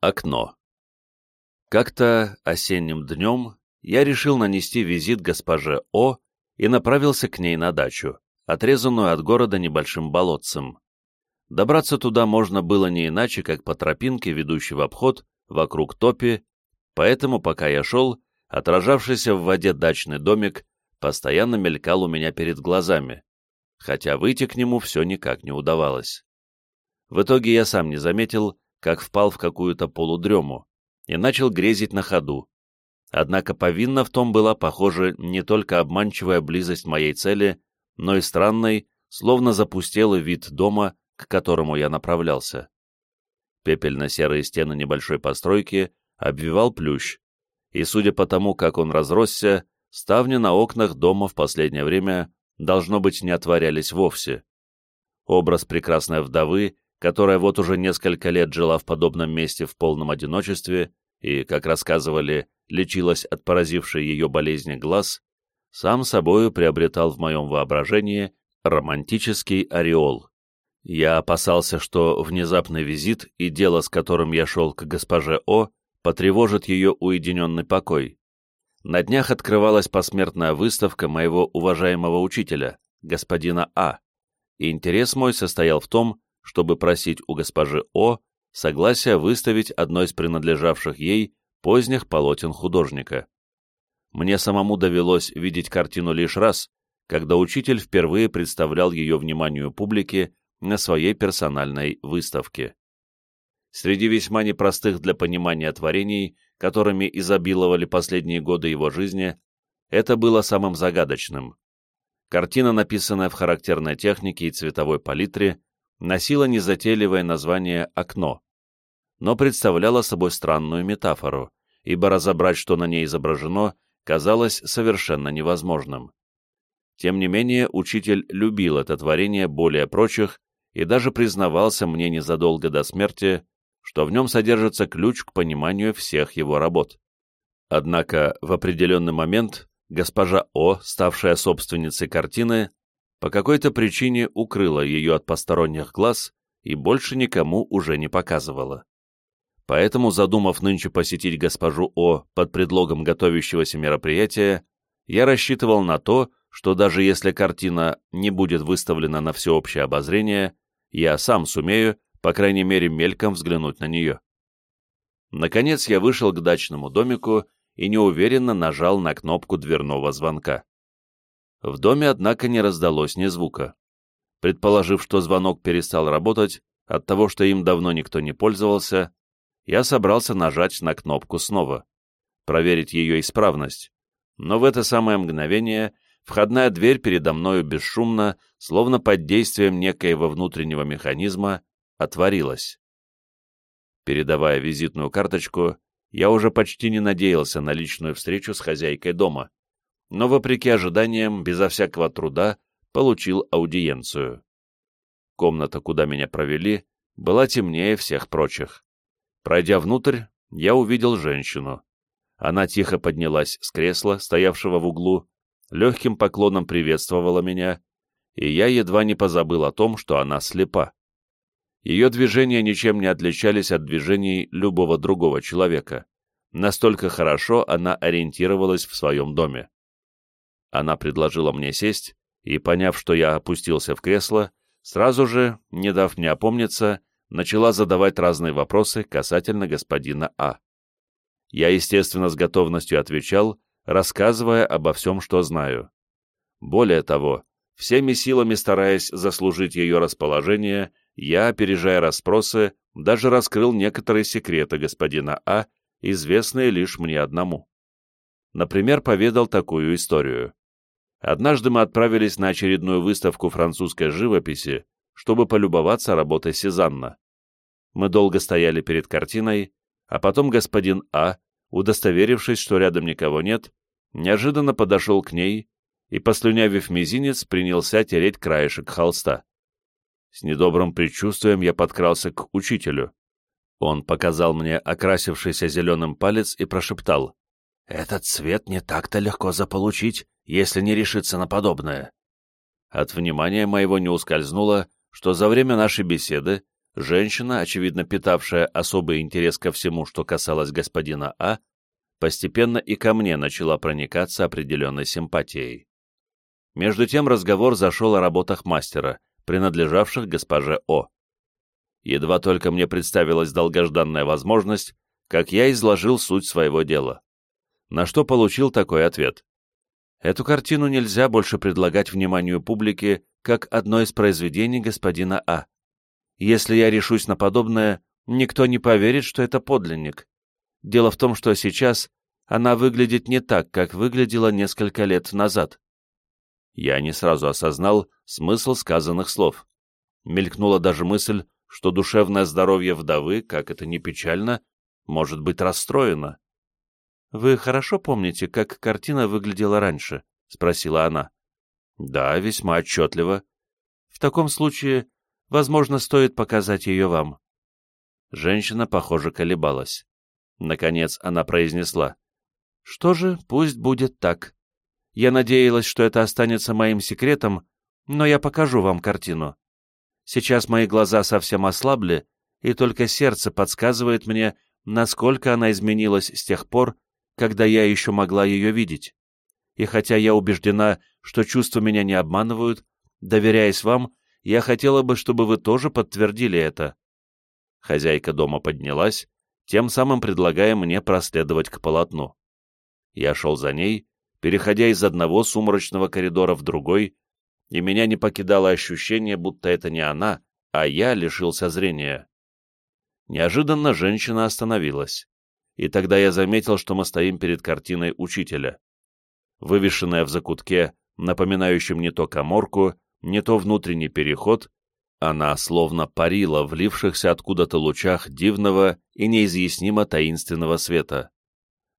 Окно. Как-то осенним днем я решил нанести визит госпоже О и направился к ней на дачу, отрезанную от города небольшим болотцем. Добраться туда можно было не иначе, как по тропинке, ведущей в обход, вокруг топи, поэтому, пока я шел, отражавшийся в воде дачный домик постоянно мелькал у меня перед глазами, хотя выйти к нему все никак не удавалось. В итоге я сам не заметил, как впал в какую-то полудрему и начал грезить на ходу. Однако повинна в том была, похоже, не только обманчивая близость моей цели, но и странный, словно запустелый вид дома, к которому я направлялся. Пепельно-серые стены небольшой постройки обвивал плющ, и, судя по тому, как он разросся, ставни на окнах дома в последнее время, должно быть, не отворялись вовсе. Образ прекрасной вдовы которая вот уже несколько лет жила в подобном месте в полном одиночестве и, как рассказывали, лечилась от поразившей ее болезни глаз, сам собою приобретал в моем воображении романтический ореол. Я опасался, что внезапный визит и дело, с которым я шел к госпоже О, потревожит ее уединенный покой. На днях открывалась посмертная выставка моего уважаемого учителя, господина А, и интерес мой состоял в том, чтобы просить у госпожи О согласия выставить одно из принадлежавших ей поздних полотен художника. Мне самому довелось видеть картину лишь раз, когда учитель впервые представлял ее вниманию публики на своей персональной выставке. Среди весьма непростых для понимания творений, которыми изобиловали последние годы его жизни, это было самым загадочным. Картина, написанная в характерной технике и цветовой палитре, носила незатейливое название «Окно», но представляла собой странную метафору, ибо разобрать, что на ней изображено, казалось совершенно невозможным. Тем не менее, учитель любил это творение более прочих и даже признавался мне незадолго до смерти, что в нем содержится ключ к пониманию всех его работ. Однако в определенный момент госпожа О, ставшая собственницей картины, по какой-то причине укрыла ее от посторонних глаз и больше никому уже не показывала. Поэтому, задумав нынче посетить госпожу О под предлогом готовящегося мероприятия, я рассчитывал на то, что даже если картина не будет выставлена на всеобщее обозрение, я сам сумею, по крайней мере, мельком взглянуть на нее. Наконец я вышел к дачному домику и неуверенно нажал на кнопку дверного звонка. В доме, однако, не раздалось ни звука. Предположив, что звонок перестал работать, от того, что им давно никто не пользовался, я собрался нажать на кнопку снова, проверить ее исправность. Но в это самое мгновение входная дверь передо мною бесшумно, словно под действием некоего внутреннего механизма, отворилась. Передавая визитную карточку, я уже почти не надеялся на личную встречу с хозяйкой дома но, вопреки ожиданиям, безо всякого труда, получил аудиенцию. Комната, куда меня провели, была темнее всех прочих. Пройдя внутрь, я увидел женщину. Она тихо поднялась с кресла, стоявшего в углу, легким поклоном приветствовала меня, и я едва не позабыл о том, что она слепа. Ее движения ничем не отличались от движений любого другого человека. Настолько хорошо она ориентировалась в своем доме. Она предложила мне сесть, и, поняв, что я опустился в кресло, сразу же, не дав мне опомниться, начала задавать разные вопросы касательно господина А. Я, естественно, с готовностью отвечал, рассказывая обо всем, что знаю. Более того, всеми силами стараясь заслужить ее расположение, я, опережая расспросы, даже раскрыл некоторые секреты господина А, известные лишь мне одному. Например, поведал такую историю. Однажды мы отправились на очередную выставку французской живописи, чтобы полюбоваться работой Сезанна. Мы долго стояли перед картиной, а потом господин А, удостоверившись, что рядом никого нет, неожиданно подошел к ней и, послюнявив мизинец, принялся тереть краешек холста. С недобрым предчувствием я подкрался к учителю. Он показал мне окрасившийся зеленым палец и прошептал. «Этот цвет не так-то легко заполучить если не решиться на подобное. От внимания моего не ускользнуло, что за время нашей беседы Женщина, очевидно питавшая особый интерес ко всему, что касалось господина А, постепенно и ко мне начала проникаться определенной симпатией. Между тем разговор зашел о работах мастера, принадлежавших госпоже О. Едва только мне представилась долгожданная возможность, как я изложил суть своего дела. На что получил такой ответ. Эту картину нельзя больше предлагать вниманию публики как одно из произведений господина А. Если я решусь на подобное, никто не поверит, что это подлинник. Дело в том, что сейчас она выглядит не так, как выглядела несколько лет назад. Я не сразу осознал смысл сказанных слов. Мелькнула даже мысль, что душевное здоровье вдовы, как это ни печально, может быть расстроено. «Вы хорошо помните, как картина выглядела раньше?» — спросила она. «Да, весьма отчетливо. В таком случае Возможно, стоит показать ее вам». Женщина, похоже, колебалась. Наконец она произнесла. «Что же, пусть будет так. Я надеялась, что это останется моим секретом, но я покажу вам картину. Сейчас мои глаза совсем ослабли, и только сердце подсказывает мне, насколько она изменилась с тех пор, когда я еще могла ее видеть. И хотя я убеждена, что чувства меня не обманывают, доверяясь вам, я хотела бы, чтобы вы тоже подтвердили это». Хозяйка дома поднялась, тем самым предлагая мне проследовать к полотну. Я шел за ней, переходя из одного сумрачного коридора в другой, и меня не покидало ощущение, будто это не она, а я лишился зрения. Неожиданно женщина остановилась, и тогда я заметил, что мы стоим перед картиной учителя. Вывешенная в закутке, напоминающем не то коморку, не то внутренний переход, она словно парила в лившихся откуда-то лучах дивного и неизъяснимо таинственного света.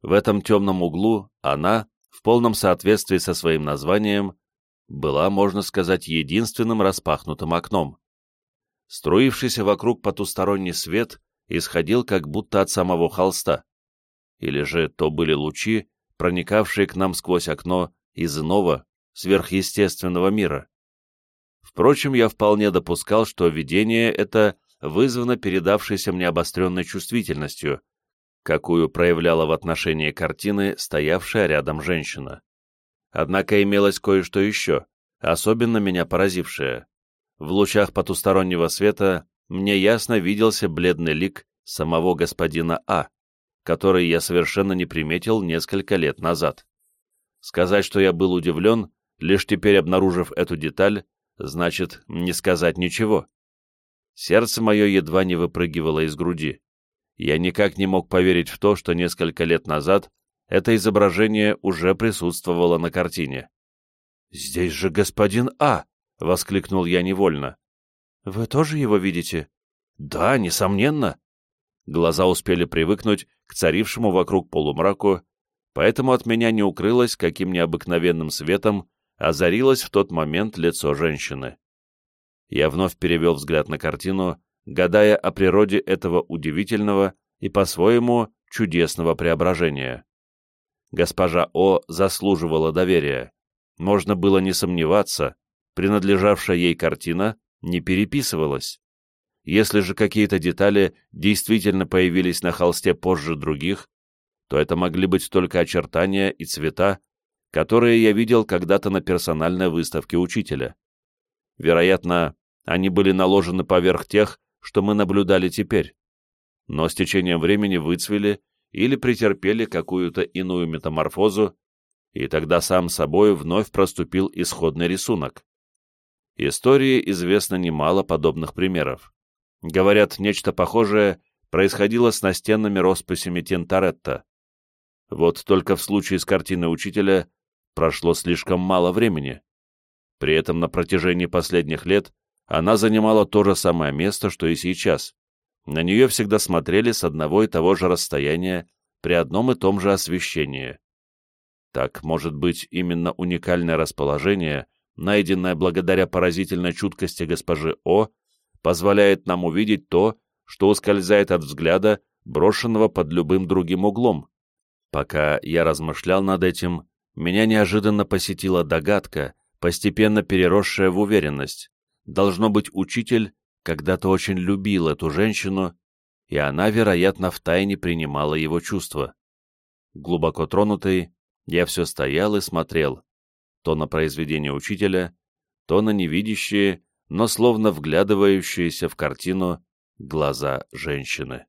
В этом темном углу она, в полном соответствии со своим названием, была, можно сказать, единственным распахнутым окном. Струившийся вокруг потусторонний свет исходил как будто от самого холста. Или же то были лучи, проникавшие к нам сквозь окно из иного, сверхъестественного мира. Впрочем, я вполне допускал, что видение это вызвано передавшейся мне обостренной чувствительностью, какую проявляла в отношении картины стоявшая рядом женщина. Однако имелось кое-что еще, особенно меня поразившее. В лучах потустороннего света мне ясно виделся бледный лик самого господина А, который я совершенно не приметил несколько лет назад. Сказать, что я был удивлен, лишь теперь обнаружив эту деталь, значит, не сказать ничего. Сердце мое едва не выпрыгивало из груди. Я никак не мог поверить в то, что несколько лет назад это изображение уже присутствовало на картине. «Здесь же господин А!» — воскликнул я невольно. «Вы тоже его видите?» «Да, несомненно». Глаза успели привыкнуть к царившему вокруг полумраку, поэтому от меня не укрылось, каким необыкновенным светом озарилось в тот момент лицо женщины. Я вновь перевел взгляд на картину, гадая о природе этого удивительного и по-своему чудесного преображения. Госпожа О заслуживала доверия. Можно было не сомневаться, принадлежавшая ей картина не переписывалась. Если же какие-то детали действительно появились на холсте позже других, то это могли быть только очертания и цвета, которые я видел когда-то на персональной выставке учителя. Вероятно, они были наложены поверх тех, что мы наблюдали теперь, но с течением времени выцвели или претерпели какую-то иную метаморфозу, и тогда сам собой вновь проступил исходный рисунок. Истории известно немало подобных примеров. Говорят, нечто похожее происходило с настенными росписями Тинторетто. Вот только в случае с картиной учителя прошло слишком мало времени. При этом на протяжении последних лет она занимала то же самое место, что и сейчас. На нее всегда смотрели с одного и того же расстояния при одном и том же освещении. Так, может быть, именно уникальное расположение, найденное благодаря поразительной чуткости госпожи О, позволяет нам увидеть то, что ускользает от взгляда, брошенного под любым другим углом. Пока я размышлял над этим, меня неожиданно посетила догадка, постепенно переросшая в уверенность. Должно быть, учитель когда-то очень любил эту женщину, и она, вероятно, втайне принимала его чувства. Глубоко тронутый, я все стоял и смотрел, то на произведение учителя, то на невидящие, но словно вглядывающиеся в картину глаза женщины.